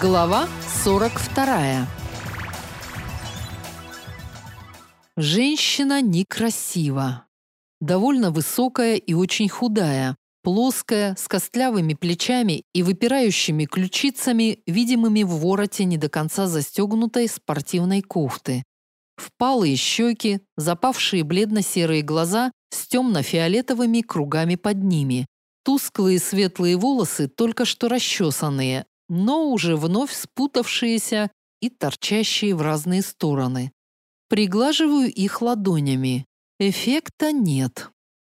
Глава 42. Женщина некрасива. Довольно высокая и очень худая, плоская, с костлявыми плечами и выпирающими ключицами, видимыми в вороте не до конца застегнутой спортивной кофты. Впалые щеки, запавшие бледно-серые глаза с темно-фиолетовыми кругами под ними, тусклые светлые волосы, только что расчесанные, но уже вновь спутавшиеся и торчащие в разные стороны. Приглаживаю их ладонями. Эффекта нет.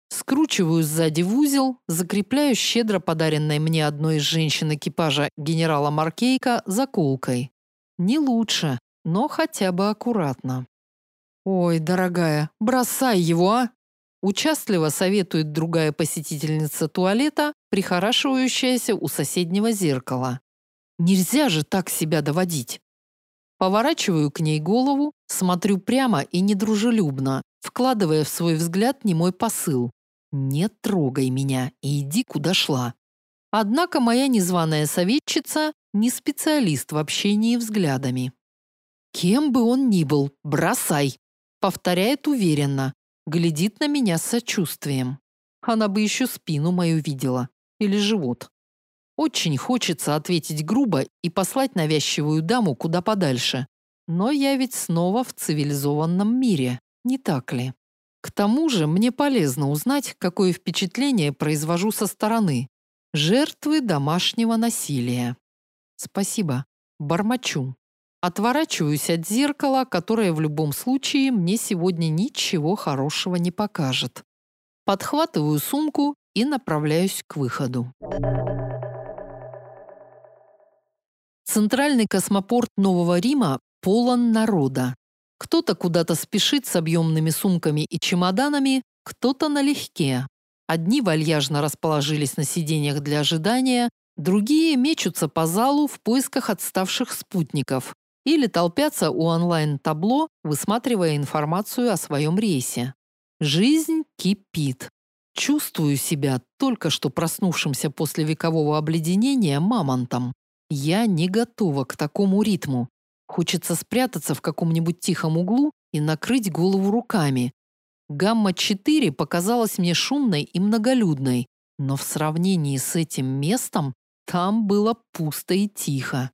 Скручиваю сзади в узел, закрепляю щедро подаренной мне одной из женщин экипажа генерала Маркейка заколкой. Не лучше, но хотя бы аккуратно. «Ой, дорогая, бросай его, а!» Участливо советует другая посетительница туалета, прихорашивающаяся у соседнего зеркала. Нельзя же так себя доводить. Поворачиваю к ней голову, смотрю прямо и недружелюбно, вкладывая в свой взгляд немой посыл. «Не трогай меня и иди, куда шла». Однако моя незваная советчица не специалист в общении взглядами. «Кем бы он ни был, бросай!» Повторяет уверенно, глядит на меня с сочувствием. Она бы еще спину мою видела. Или живот. Очень хочется ответить грубо и послать навязчивую даму куда подальше. Но я ведь снова в цивилизованном мире, не так ли? К тому же мне полезно узнать, какое впечатление произвожу со стороны. Жертвы домашнего насилия. Спасибо. Бормочу. Отворачиваюсь от зеркала, которое в любом случае мне сегодня ничего хорошего не покажет. Подхватываю сумку и направляюсь к выходу. Центральный космопорт Нового Рима полон народа. Кто-то куда-то спешит с объемными сумками и чемоданами, кто-то налегке. Одни вальяжно расположились на сиденьях для ожидания, другие мечутся по залу в поисках отставших спутников или толпятся у онлайн-табло, высматривая информацию о своем рейсе. Жизнь кипит. Чувствую себя только что проснувшимся после векового обледенения мамонтом. Я не готова к такому ритму. Хочется спрятаться в каком-нибудь тихом углу и накрыть голову руками. Гамма-4 показалась мне шумной и многолюдной, но в сравнении с этим местом там было пусто и тихо.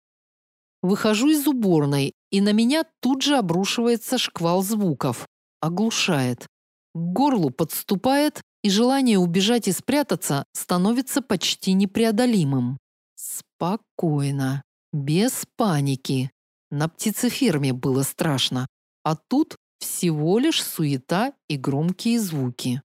Выхожу из уборной, и на меня тут же обрушивается шквал звуков. Оглушает. К горлу подступает, и желание убежать и спрятаться становится почти непреодолимым. Спокойно, без паники. На птицеферме было страшно, а тут всего лишь суета и громкие звуки.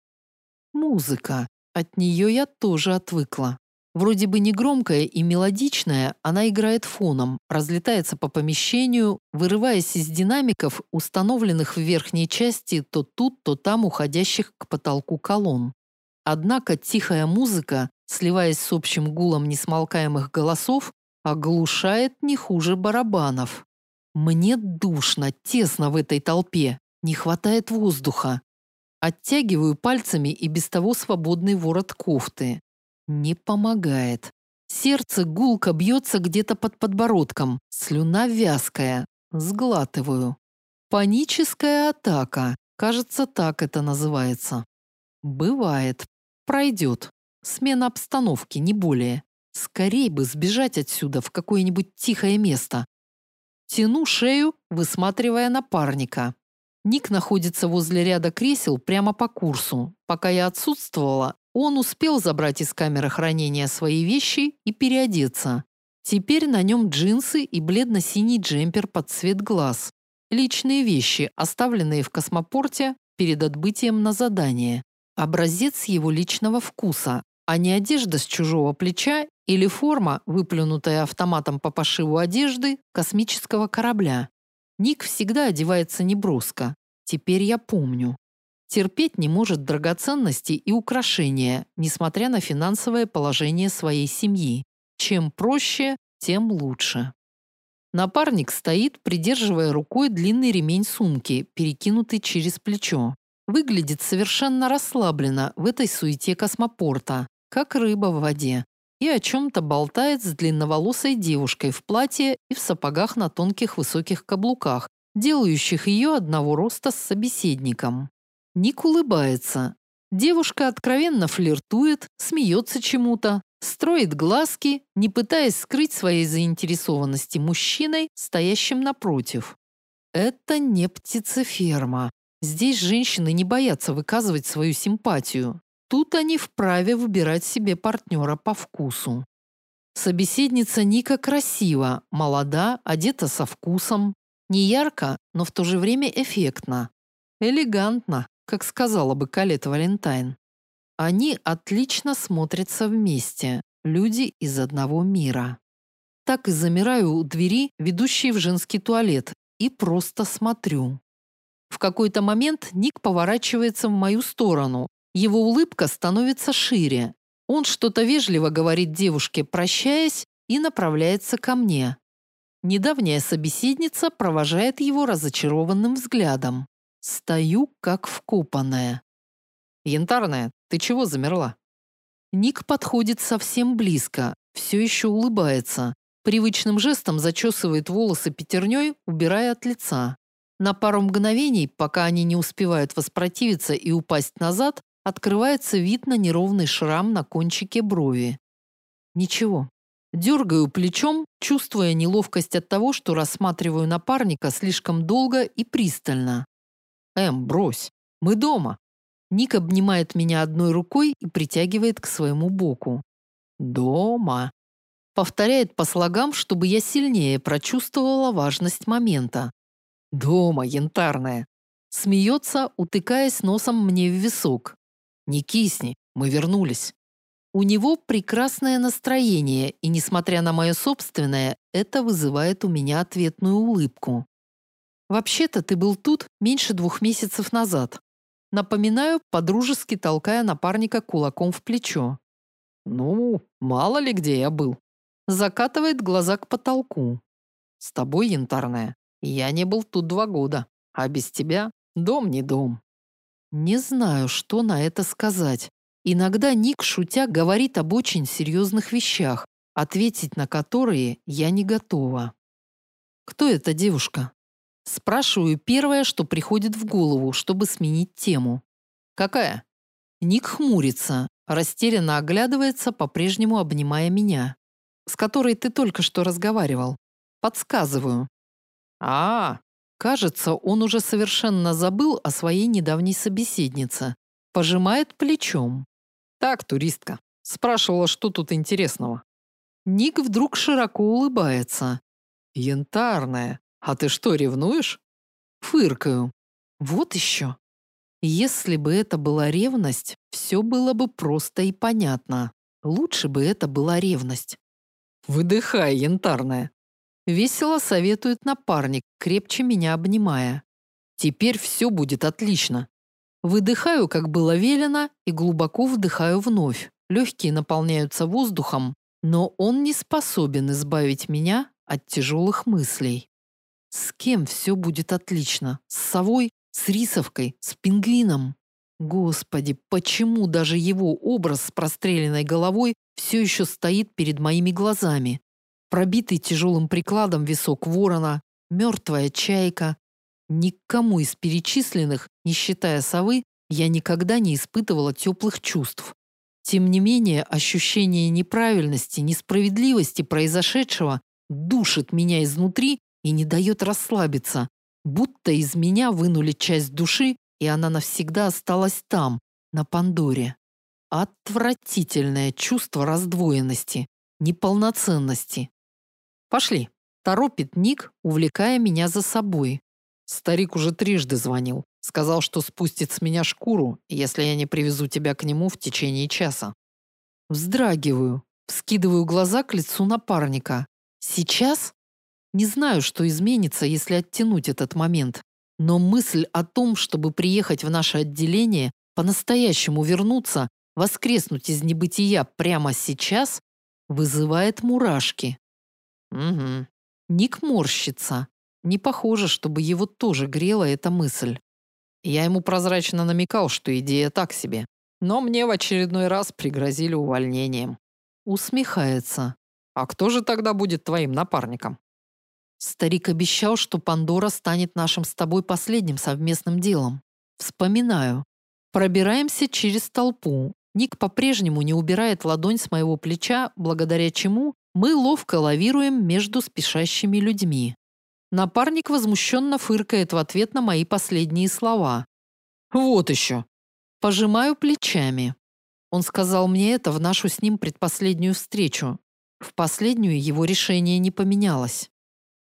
Музыка. От нее я тоже отвыкла. Вроде бы не громкая и мелодичная, она играет фоном, разлетается по помещению, вырываясь из динамиков, установленных в верхней части то тут, то там уходящих к потолку колонн. Однако тихая музыка сливаясь с общим гулом несмолкаемых голосов, оглушает не хуже барабанов. Мне душно, тесно в этой толпе, не хватает воздуха. Оттягиваю пальцами и без того свободный ворот кофты. Не помогает. Сердце гулко бьется где-то под подбородком, слюна вязкая. Сглатываю. Паническая атака. Кажется, так это называется. Бывает. Пройдет. Смена обстановки, не более. Скорей бы сбежать отсюда в какое-нибудь тихое место. Тяну шею, высматривая напарника. Ник находится возле ряда кресел прямо по курсу. Пока я отсутствовала, он успел забрать из камеры хранения свои вещи и переодеться. Теперь на нем джинсы и бледно-синий джемпер под цвет глаз. Личные вещи, оставленные в космопорте перед отбытием на задание. Образец его личного вкуса, а не одежда с чужого плеча или форма, выплюнутая автоматом по пошиву одежды космического корабля. Ник всегда одевается неброско. Теперь я помню. Терпеть не может драгоценности и украшения, несмотря на финансовое положение своей семьи. Чем проще, тем лучше. Напарник стоит, придерживая рукой длинный ремень сумки, перекинутый через плечо. Выглядит совершенно расслабленно в этой суете космопорта как рыба в воде. и о чем-то болтает с длинноволосой девушкой в платье и в сапогах на тонких высоких каблуках, делающих ее одного роста с собеседником. Ник улыбается. Девушка откровенно флиртует, смеется чему-то, строит глазки, не пытаясь скрыть своей заинтересованности мужчиной, стоящим напротив. Это не птицеферма. Здесь женщины не боятся выказывать свою симпатию. Тут они вправе выбирать себе партнера по вкусу. Собеседница Ника красива, молода, одета со вкусом. Не ярко, но в то же время эффектно. Элегантно, как сказала бы Калета Валентайн. Они отлично смотрятся вместе, люди из одного мира. Так и замираю у двери, ведущей в женский туалет, и просто смотрю. В какой-то момент Ник поворачивается в мою сторону. Его улыбка становится шире. Он что-то вежливо говорит девушке, прощаясь, и направляется ко мне. Недавняя собеседница провожает его разочарованным взглядом. Стою как вкопанная. «Янтарная, ты чего замерла?» Ник подходит совсем близко, все еще улыбается. Привычным жестом зачесывает волосы пятерней, убирая от лица. На пару мгновений, пока они не успевают воспротивиться и упасть назад, открывается вид на неровный шрам на кончике брови. Ничего. Дергаю плечом, чувствуя неловкость от того, что рассматриваю напарника слишком долго и пристально. «Эм, брось. Мы дома». Ник обнимает меня одной рукой и притягивает к своему боку. «Дома». Повторяет по слогам, чтобы я сильнее прочувствовала важность момента. Дома, янтарная. Смеется, утыкаясь носом мне в висок. Не кисни, мы вернулись. У него прекрасное настроение, и, несмотря на мое собственное, это вызывает у меня ответную улыбку. Вообще-то ты был тут меньше двух месяцев назад. Напоминаю, подружески толкая напарника кулаком в плечо. Ну, мало ли где я был. Закатывает глаза к потолку. С тобой, янтарная, я не был тут два года, а без тебя дом не дом. Не знаю, что на это сказать. Иногда Ник, шутя, говорит об очень серьезных вещах, ответить на которые я не готова. Кто эта девушка? Спрашиваю первое, что приходит в голову, чтобы сменить тему. Какая? Ник хмурится, растерянно оглядывается, по-прежнему обнимая меня. С которой ты только что разговаривал. Подсказываю. А, кажется, он уже совершенно забыл о своей недавней собеседнице. Пожимает плечом. Так, туристка. Спрашивала, что тут интересного. Ник вдруг широко улыбается. Янтарная. А ты что, ревнуешь? Фыркаю. Вот еще. Если бы это была ревность, все было бы просто и понятно. Лучше бы это была ревность. Выдыхай, янтарная. Весело советует напарник, крепче меня обнимая. Теперь все будет отлично. Выдыхаю, как было велено, и глубоко вдыхаю вновь. Легкие наполняются воздухом, но он не способен избавить меня от тяжелых мыслей. С кем все будет отлично? С совой? С рисовкой? С пингвином? Господи, почему даже его образ с простреленной головой все еще стоит перед моими глазами? Пробитый тяжелым прикладом висок ворона, мертвая чайка. Никому из перечисленных, не считая совы, я никогда не испытывала теплых чувств. Тем не менее, ощущение неправильности, несправедливости произошедшего душит меня изнутри и не дает расслабиться, будто из меня вынули часть души, и она навсегда осталась там, на Пандоре. Отвратительное чувство раздвоенности, неполноценности, Пошли. Торопит Ник, увлекая меня за собой. Старик уже трижды звонил. Сказал, что спустит с меня шкуру, если я не привезу тебя к нему в течение часа. Вздрагиваю, вскидываю глаза к лицу напарника. Сейчас? Не знаю, что изменится, если оттянуть этот момент. Но мысль о том, чтобы приехать в наше отделение, по-настоящему вернуться, воскреснуть из небытия прямо сейчас, вызывает мурашки. Угу. Ник морщится. Не похоже, чтобы его тоже грела эта мысль. Я ему прозрачно намекал, что идея так себе. Но мне в очередной раз пригрозили увольнением. Усмехается. А кто же тогда будет твоим напарником? Старик обещал, что Пандора станет нашим с тобой последним совместным делом. Вспоминаю. Пробираемся через толпу. Ник по-прежнему не убирает ладонь с моего плеча, благодаря чему мы ловко лавируем между спешащими людьми. Напарник возмущенно фыркает в ответ на мои последние слова. Вот еще. Пожимаю плечами. Он сказал мне это в нашу с ним предпоследнюю встречу. В последнюю его решение не поменялось.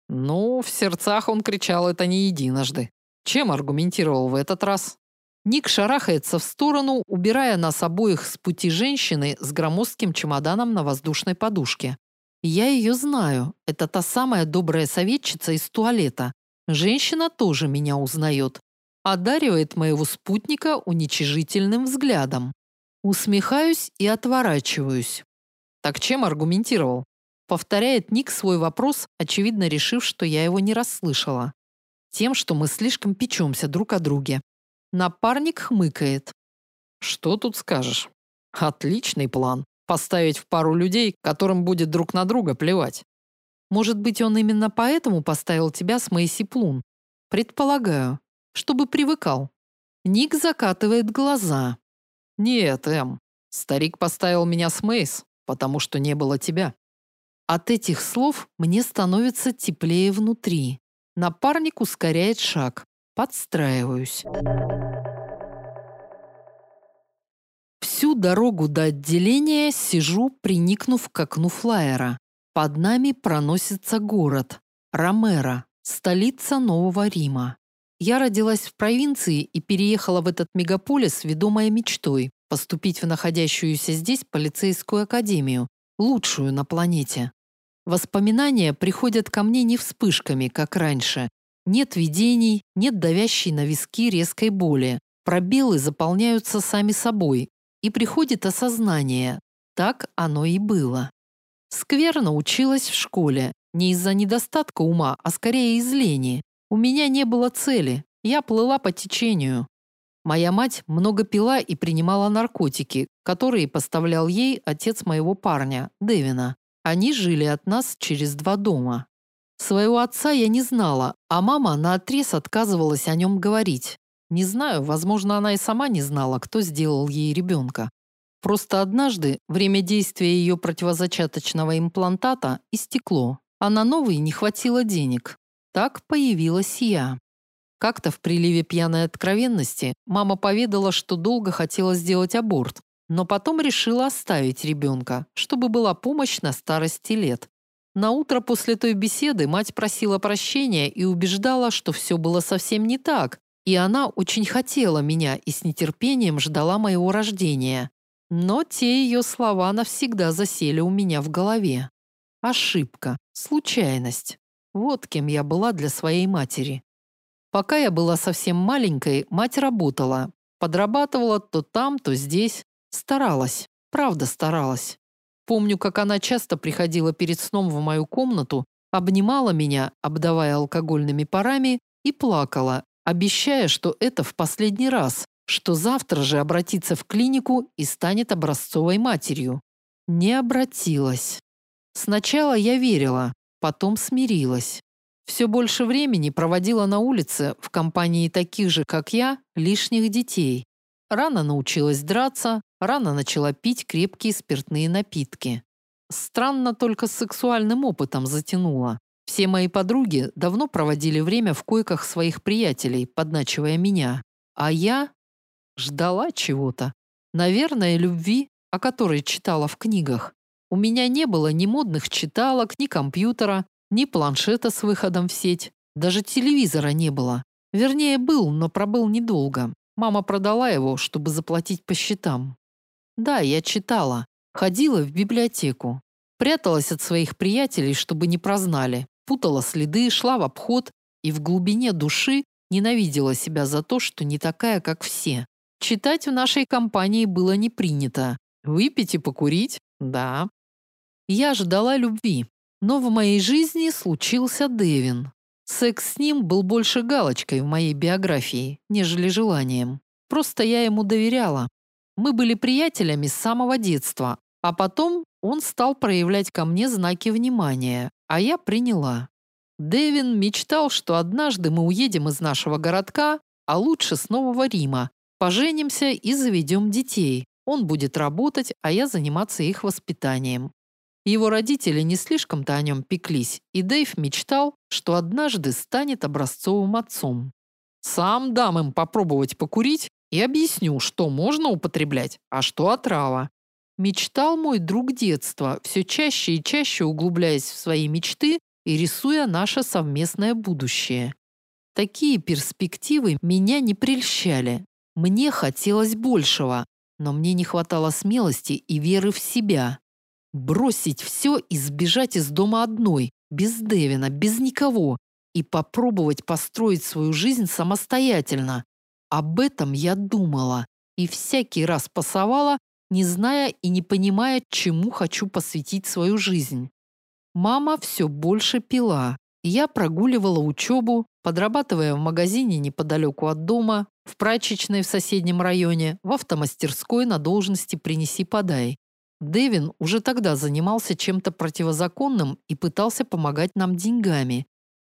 Ну, в сердцах он кричал это не единожды. Чем аргументировал в этот раз? Ник шарахается в сторону, убирая нас обоих с пути женщины с громоздким чемоданом на воздушной подушке. Я ее знаю. Это та самая добрая советчица из туалета. Женщина тоже меня узнает. Одаривает моего спутника уничижительным взглядом. Усмехаюсь и отворачиваюсь. Так чем аргументировал? Повторяет Ник свой вопрос, очевидно решив, что я его не расслышала. Тем, что мы слишком печемся друг о друге. Напарник хмыкает. Что тут скажешь? Отличный план. Поставить в пару людей, которым будет друг на друга плевать. Может быть, он именно поэтому поставил тебя с Мэйси Плун? Предполагаю, чтобы привыкал. Ник закатывает глаза. Нет, Эм. Старик поставил меня с Мейс, потому что не было тебя. От этих слов мне становится теплее внутри. Напарник ускоряет шаг. Подстраиваюсь. Всю дорогу до отделения сижу, приникнув к окну флайера. Под нами проносится город. Ромеро, столица Нового Рима. Я родилась в провинции и переехала в этот мегаполис, ведомая мечтой поступить в находящуюся здесь полицейскую академию, лучшую на планете. Воспоминания приходят ко мне не вспышками, как раньше. Нет видений, нет давящей на виски резкой боли. Пробелы заполняются сами собой, и приходит осознание. Так оно и было. Скверно училась в школе, не из-за недостатка ума, а скорее из лени. У меня не было цели, я плыла по течению. Моя мать много пила и принимала наркотики, которые поставлял ей отец моего парня, Дэвина. Они жили от нас через два дома. Своего отца я не знала, а мама наотрез отказывалась о нем говорить. Не знаю, возможно, она и сама не знала, кто сделал ей ребенка. Просто однажды время действия ее противозачаточного имплантата истекло, а на новый не хватило денег. Так появилась я. Как-то в приливе пьяной откровенности мама поведала, что долго хотела сделать аборт, но потом решила оставить ребенка, чтобы была помощь на старости лет. На утро после той беседы мать просила прощения и убеждала, что все было совсем не так, и она очень хотела меня и с нетерпением ждала моего рождения. Но те ее слова навсегда засели у меня в голове. Ошибка, случайность. Вот кем я была для своей матери. Пока я была совсем маленькой, мать работала, подрабатывала то там, то здесь, Старалась, правда старалась. Помню, как она часто приходила перед сном в мою комнату, обнимала меня, обдавая алкогольными парами, и плакала, обещая, что это в последний раз, что завтра же обратится в клинику и станет образцовой матерью. Не обратилась. Сначала я верила, потом смирилась. Все больше времени проводила на улице в компании таких же, как я, лишних детей. Рано научилась драться, рано начала пить крепкие спиртные напитки. Странно только с сексуальным опытом затянула. Все мои подруги давно проводили время в койках своих приятелей, подначивая меня. А я ждала чего-то. Наверное, любви, о которой читала в книгах. У меня не было ни модных читалок, ни компьютера, ни планшета с выходом в сеть. Даже телевизора не было. Вернее, был, но пробыл недолго. Мама продала его, чтобы заплатить по счетам. Да, я читала. Ходила в библиотеку. Пряталась от своих приятелей, чтобы не прознали. Путала следы, шла в обход и в глубине души ненавидела себя за то, что не такая, как все. Читать в нашей компании было не принято. Выпить и покурить? Да. Я ждала любви. Но в моей жизни случился Дэвин. Секс с ним был больше галочкой в моей биографии, нежели желанием. Просто я ему доверяла. Мы были приятелями с самого детства, а потом он стал проявлять ко мне знаки внимания, а я приняла. Дэвин мечтал, что однажды мы уедем из нашего городка, а лучше с Нового Рима, поженимся и заведем детей. Он будет работать, а я заниматься их воспитанием. Его родители не слишком-то о нем пеклись, и Дэйв мечтал, что однажды станет образцовым отцом. Сам дам им попробовать покурить и объясню, что можно употреблять, а что отрава. Мечтал мой друг детства, все чаще и чаще углубляясь в свои мечты и рисуя наше совместное будущее. Такие перспективы меня не прельщали. Мне хотелось большего, но мне не хватало смелости и веры в себя. Бросить все и сбежать из дома одной, без Дэвина, без никого, и попробовать построить свою жизнь самостоятельно. Об этом я думала и всякий раз пасовала, не зная и не понимая, чему хочу посвятить свою жизнь. Мама все больше пила. Я прогуливала учебу, подрабатывая в магазине неподалеку от дома, в прачечной в соседнем районе, в автомастерской на должности «принеси-подай». Дэвин уже тогда занимался чем-то противозаконным и пытался помогать нам деньгами.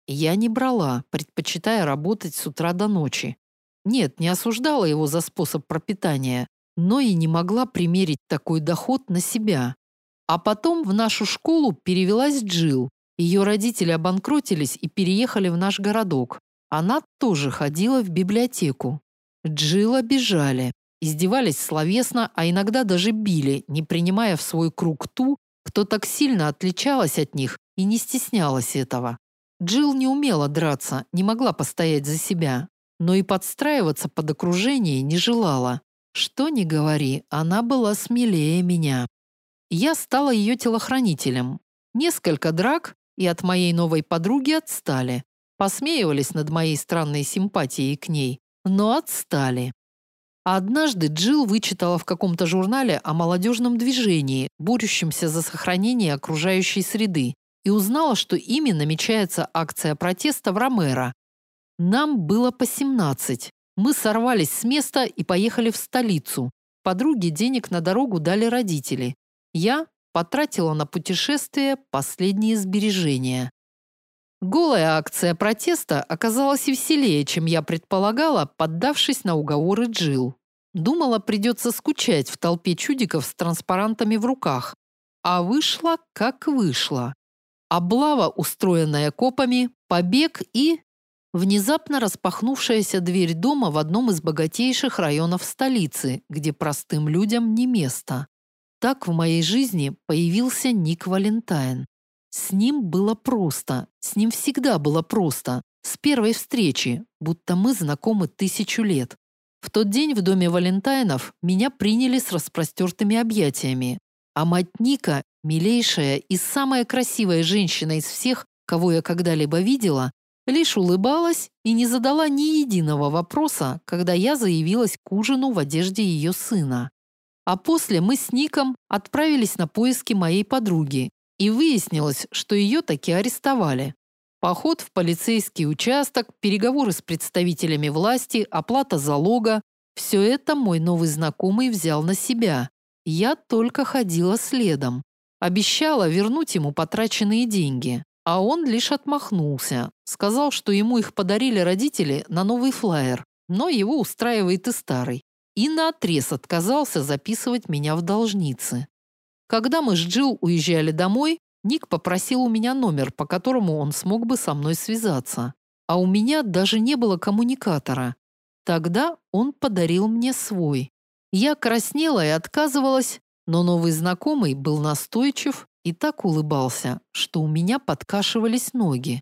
Я не брала, предпочитая работать с утра до ночи. Нет, не осуждала его за способ пропитания, но и не могла примерить такой доход на себя. А потом в нашу школу перевелась Джил. Ее родители обанкротились и переехали в наш городок. Она тоже ходила в библиотеку. Джил обижали, издевались словесно, а иногда даже били, не принимая в свой круг ту, кто так сильно отличалась от них и не стеснялась этого. Джил не умела драться, не могла постоять за себя, но и подстраиваться под окружение не желала. Что ни говори, она была смелее меня. Я стала ее телохранителем. Несколько драк, и от моей новой подруги отстали. Посмеивались над моей странной симпатией к ней, но отстали. однажды Джилл вычитала в каком-то журнале о молодежном движении, борющемся за сохранение окружающей среды, и узнала, что ими намечается акция протеста в Ромеро. Нам было по 17. Мы сорвались с места и поехали в столицу. Подруге денег на дорогу дали родители. Я потратила на путешествие последние сбережения. Голая акция протеста оказалась веселее, чем я предполагала, поддавшись на уговоры Джил. Думала, придется скучать в толпе чудиков с транспарантами в руках. А вышло, как вышло. Облава, устроенная копами, побег и... Внезапно распахнувшаяся дверь дома в одном из богатейших районов столицы, где простым людям не место. Так в моей жизни появился Ник Валентайн. С ним было просто, с ним всегда было просто, с первой встречи, будто мы знакомы тысячу лет. В тот день в доме Валентайнов меня приняли с распростертыми объятиями, а мать Ника, милейшая и самая красивая женщина из всех, кого я когда-либо видела, лишь улыбалась и не задала ни единого вопроса, когда я заявилась к ужину в одежде ее сына. А после мы с Ником отправились на поиски моей подруги, и выяснилось, что ее таки арестовали. Поход в полицейский участок, переговоры с представителями власти, оплата залога – все это мой новый знакомый взял на себя. Я только ходила следом. Обещала вернуть ему потраченные деньги, а он лишь отмахнулся. Сказал, что ему их подарили родители на новый флаер, но его устраивает и старый и наотрез отказался записывать меня в должницы. Когда мы с Джилл уезжали домой, Ник попросил у меня номер, по которому он смог бы со мной связаться. А у меня даже не было коммуникатора. Тогда он подарил мне свой. Я краснела и отказывалась, но новый знакомый был настойчив и так улыбался, что у меня подкашивались ноги.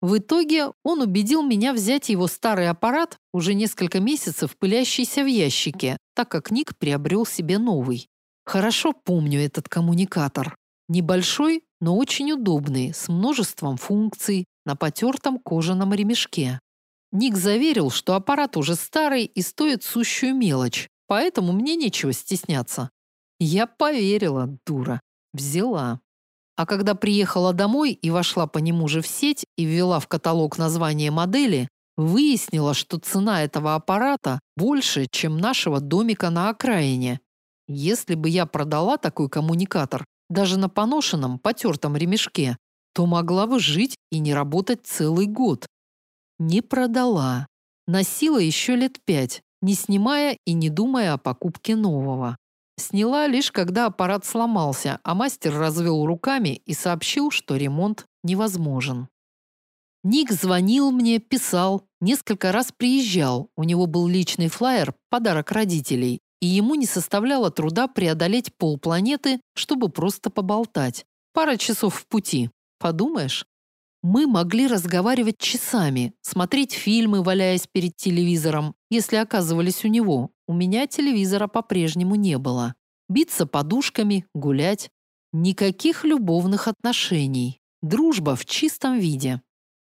В итоге он убедил меня взять его старый аппарат, уже несколько месяцев пылящийся в ящике, так как Ник приобрел себе новый. Хорошо помню этот коммуникатор. Небольшой, но очень удобный, с множеством функций, на потертом кожаном ремешке. Ник заверил, что аппарат уже старый и стоит сущую мелочь, поэтому мне нечего стесняться. Я поверила, дура. Взяла. А когда приехала домой и вошла по нему же в сеть и ввела в каталог название модели, выяснила, что цена этого аппарата больше, чем нашего домика на окраине. Если бы я продала такой коммуникатор, даже на поношенном, потертом ремешке, то могла бы жить и не работать целый год. Не продала. Носила еще лет пять, не снимая и не думая о покупке нового. Сняла лишь когда аппарат сломался, а мастер развел руками и сообщил, что ремонт невозможен. Ник звонил мне, писал, несколько раз приезжал. У него был личный флаер, подарок родителей, и ему не составляло труда преодолеть полпланеты, чтобы просто поболтать. Пара часов в пути. Подумаешь? Мы могли разговаривать часами, смотреть фильмы, валяясь перед телевизором, если оказывались у него. У меня телевизора по-прежнему не было. Биться подушками, гулять. Никаких любовных отношений. Дружба в чистом виде.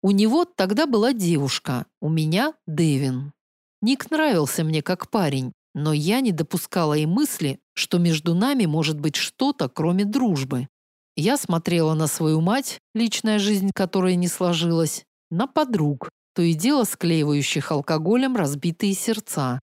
У него тогда была девушка, у меня Дэвин. Ник нравился мне как парень, но я не допускала и мысли, что между нами может быть что-то, кроме дружбы. Я смотрела на свою мать, личная жизнь которой не сложилась, на подруг, то и дело склеивающих алкоголем разбитые сердца.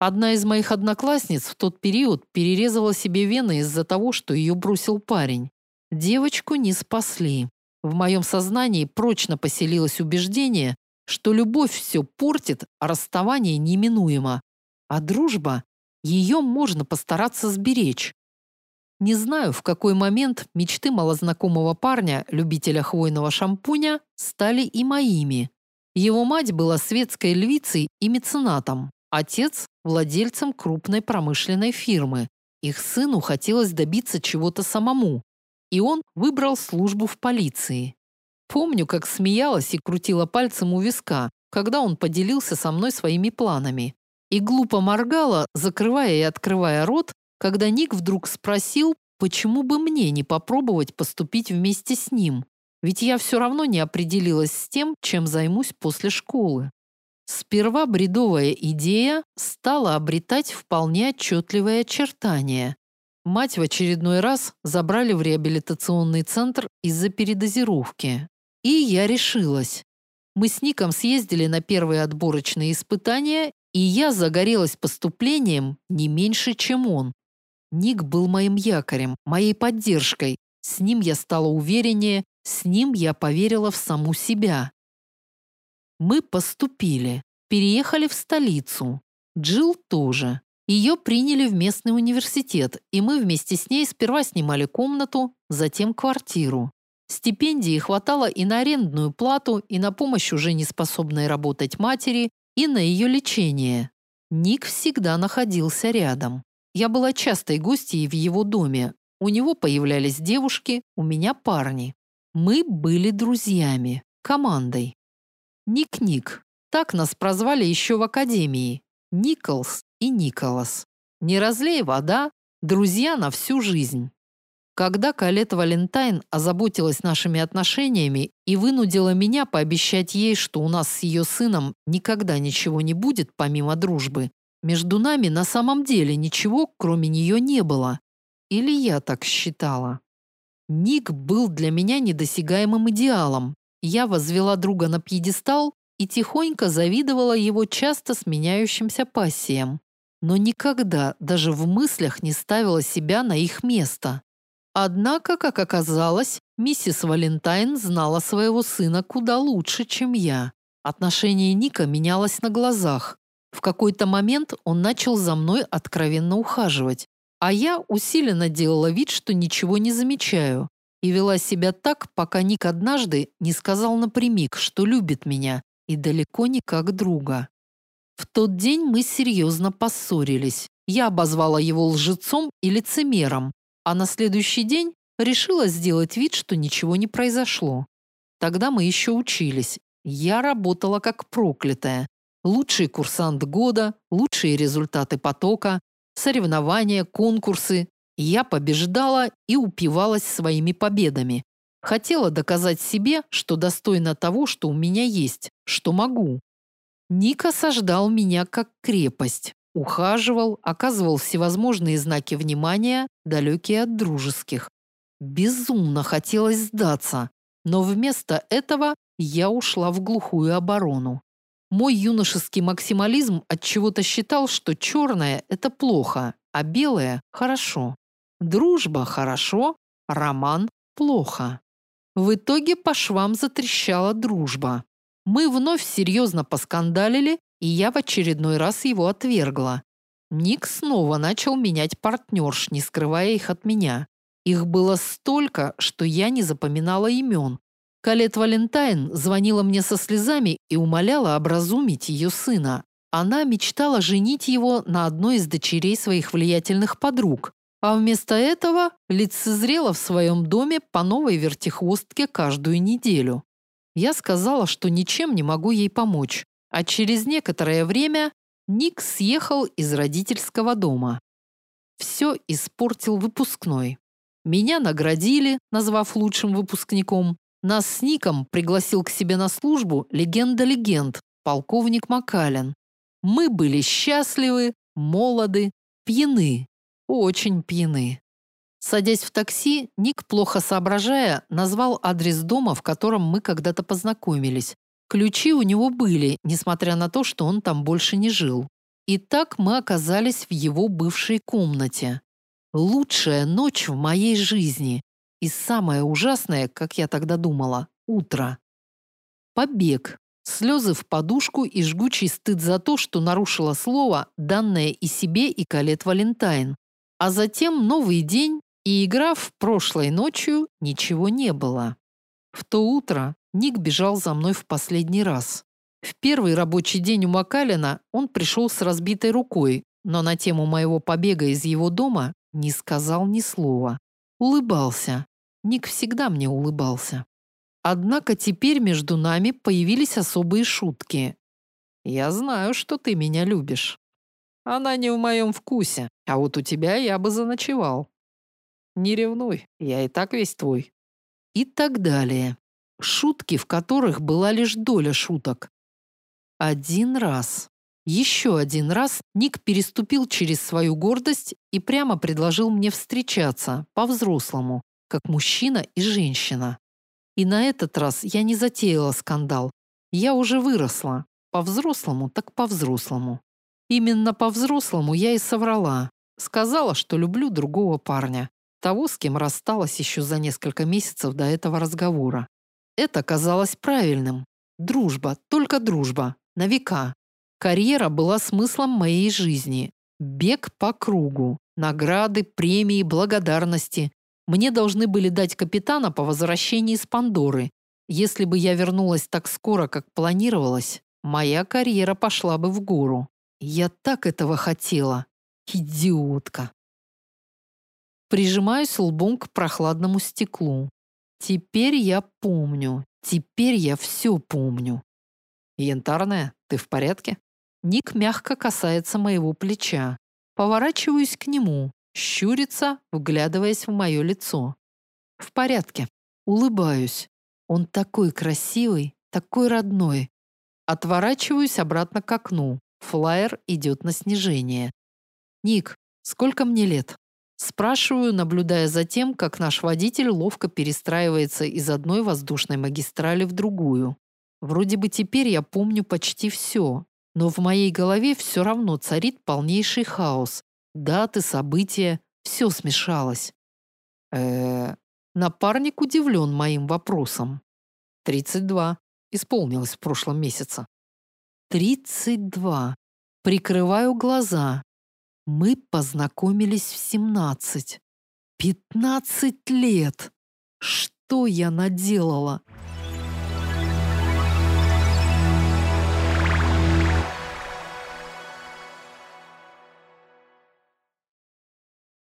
Одна из моих одноклассниц в тот период перерезала себе вены из-за того, что ее бросил парень. Девочку не спасли. В моем сознании прочно поселилось убеждение, что любовь все портит, а расставание неминуемо. А дружба, ее можно постараться сберечь. Не знаю, в какой момент мечты малознакомого парня, любителя хвойного шампуня, стали и моими. Его мать была светской львицей и меценатом, отец – владельцем крупной промышленной фирмы. Их сыну хотелось добиться чего-то самому, и он выбрал службу в полиции. Помню, как смеялась и крутила пальцем у виска, когда он поделился со мной своими планами. И глупо моргала, закрывая и открывая рот, когда Ник вдруг спросил, почему бы мне не попробовать поступить вместе с ним, ведь я все равно не определилась с тем, чем займусь после школы. Сперва бредовая идея стала обретать вполне отчетливые очертания. Мать в очередной раз забрали в реабилитационный центр из-за передозировки. И я решилась. Мы с Ником съездили на первые отборочные испытания, и я загорелась поступлением не меньше, чем он. Ник был моим якорем, моей поддержкой. С ним я стала увереннее, с ним я поверила в саму себя. Мы поступили, переехали в столицу. Джилл тоже. Ее приняли в местный университет, и мы вместе с ней сперва снимали комнату, затем квартиру. Стипендии хватало и на арендную плату, и на помощь уже неспособной работать матери, и на ее лечение. Ник всегда находился рядом. Я была частой гостьей в его доме. У него появлялись девушки, у меня парни. Мы были друзьями, командой. Ник-Ник. Так нас прозвали еще в академии. Николс и Николас. Не разлей вода, друзья на всю жизнь. Когда Калет Валентайн озаботилась нашими отношениями и вынудила меня пообещать ей, что у нас с ее сыном никогда ничего не будет помимо дружбы, между нами на самом деле ничего, кроме нее, не было. Или я так считала. Ник был для меня недосягаемым идеалом. Я возвела друга на пьедестал и тихонько завидовала его часто сменяющимся пассиям. Но никогда даже в мыслях не ставила себя на их место. Однако, как оказалось, миссис Валентайн знала своего сына куда лучше, чем я. Отношение Ника менялось на глазах. В какой-то момент он начал за мной откровенно ухаживать, а я усиленно делала вид, что ничего не замечаю, и вела себя так, пока Ник однажды не сказал напрямик, что любит меня, и далеко не как друга. В тот день мы серьезно поссорились. Я обозвала его лжецом и лицемером, а на следующий день решила сделать вид, что ничего не произошло. Тогда мы еще учились. Я работала как проклятая, Лучший курсант года, лучшие результаты потока, соревнования, конкурсы. Я побеждала и упивалась своими победами. Хотела доказать себе, что достойна того, что у меня есть, что могу. Ник осаждал меня как крепость. Ухаживал, оказывал всевозможные знаки внимания, далекие от дружеских. Безумно хотелось сдаться, но вместо этого я ушла в глухую оборону. Мой юношеский максимализм от чего-то считал, что черное – это плохо, а белое – хорошо. Дружба – хорошо, Роман – плохо. В итоге по швам затрещала дружба. Мы вновь серьезно поскандалили, и я в очередной раз его отвергла. Ник снова начал менять партнерш, не скрывая их от меня. Их было столько, что я не запоминала имен. Калет Валентайн звонила мне со слезами и умоляла образумить ее сына. Она мечтала женить его на одной из дочерей своих влиятельных подруг, а вместо этого лицезрела в своем доме по новой вертихвостке каждую неделю. Я сказала, что ничем не могу ей помочь, а через некоторое время Ник съехал из родительского дома. Все испортил выпускной. Меня наградили, назвав лучшим выпускником. Нас с Ником пригласил к себе на службу легенда легенд, полковник Макален. Мы были счастливы, молоды, пьяны, очень пьяны. Садясь в такси, Ник, плохо соображая, назвал адрес дома, в котором мы когда-то познакомились. Ключи у него были, несмотря на то, что он там больше не жил. И так мы оказались в его бывшей комнате. Лучшая ночь в моей жизни. И самое ужасное, как я тогда думала, утро. Побег. Слезы в подушку и жгучий стыд за то, что нарушила слово, данное и себе, и Калет Валентайн. А затем новый день, и игра в прошлой ночью ничего не было. В то утро Ник бежал за мной в последний раз. В первый рабочий день у Макалина он пришел с разбитой рукой, но на тему моего побега из его дома не сказал ни слова. Улыбался. Ник всегда мне улыбался. Однако теперь между нами появились особые шутки. «Я знаю, что ты меня любишь. Она не в моем вкусе, а вот у тебя я бы заночевал. Не ревнуй, я и так весь твой». И так далее. Шутки, в которых была лишь доля шуток. Один раз. Еще один раз Ник переступил через свою гордость и прямо предложил мне встречаться, по-взрослому, как мужчина и женщина. И на этот раз я не затеяла скандал. Я уже выросла. По-взрослому, так по-взрослому. Именно по-взрослому я и соврала. Сказала, что люблю другого парня. Того, с кем рассталась еще за несколько месяцев до этого разговора. Это казалось правильным. Дружба, только дружба. На века. Карьера была смыслом моей жизни. Бег по кругу. Награды, премии, благодарности. Мне должны были дать капитана по возвращении из Пандоры. Если бы я вернулась так скоро, как планировалось, моя карьера пошла бы в гору. Я так этого хотела. Идиотка. Прижимаюсь лбом к прохладному стеклу. Теперь я помню. Теперь я все помню. Янтарная, ты в порядке? Ник мягко касается моего плеча. Поворачиваюсь к нему щурится, вглядываясь в мое лицо. В порядке. Улыбаюсь. Он такой красивый, такой родной. Отворачиваюсь обратно к окну. Флайер идет на снижение. «Ник, сколько мне лет?» Спрашиваю, наблюдая за тем, как наш водитель ловко перестраивается из одной воздушной магистрали в другую. Вроде бы теперь я помню почти все, но в моей голове все равно царит полнейший хаос, Даты, события, все смешалось. Э, -э напарник удивлен моим вопросом. 32. Исполнилось в прошлом месяце. 32. Прикрываю глаза. Мы познакомились в 17. 15 лет. Что я наделала?